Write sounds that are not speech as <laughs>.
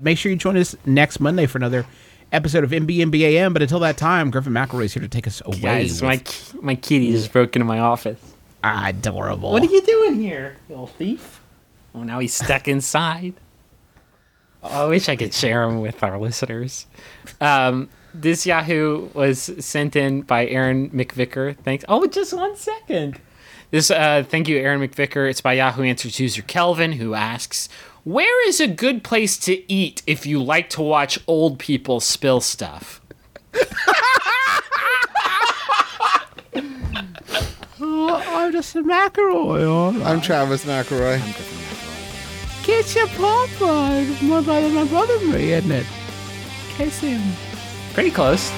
Make sure you join us next Monday for another episode of MBMBAM. But until that time, Griffin McElroy is here to take us away. Guys, my my kitty just broke into my office. adorable. What are you doing here, you little thief? Oh, now he's stuck <laughs> inside. Oh, I wish I could share him with our listeners. Um, this Yahoo was sent in by Aaron McVicker. Thanks. Oh, just one second. This, uh, thank you, Aaron McVicker. It's by Yahoo Answers user Kelvin, who asks, "Where is a good place to eat if you like to watch old people spill stuff?" <laughs> I'm Justin McElroy. I'm Travis McElroy. Get your popcorn. My brother, my brother, me, isn't it? Kiss him. Pretty close.